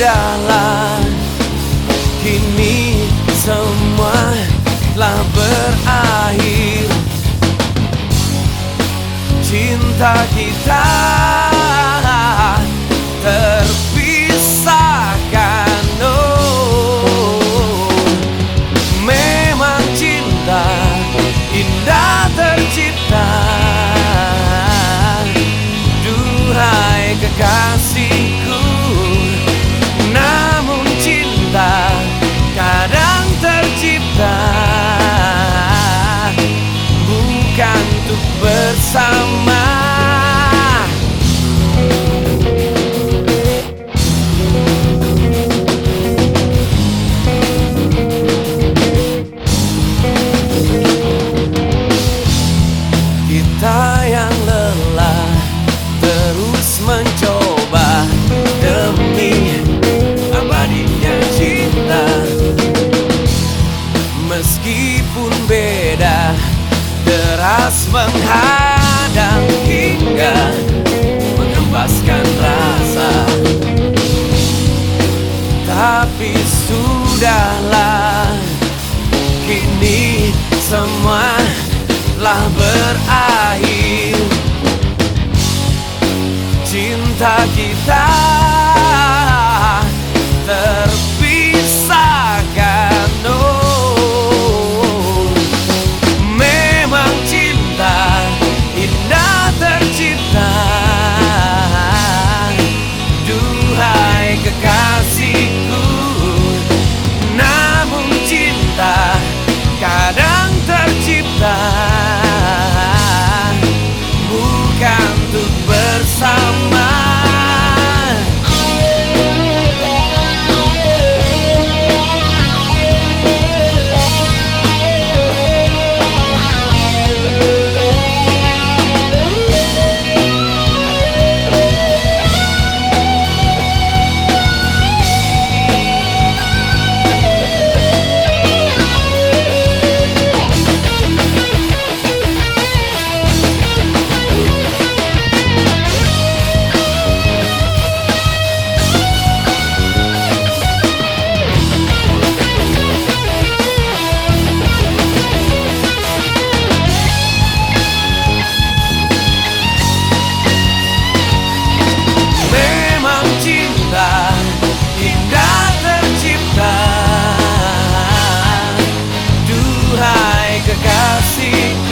sudahlah Kini semua telah berakhir. Cinta kita terpisahkan oh, Memang cinta indah tercipta deras menghadang hingga mengembaskan rasa. Tapi sudahlah Kini semua telah berakhir. Cinta kita ter chegasse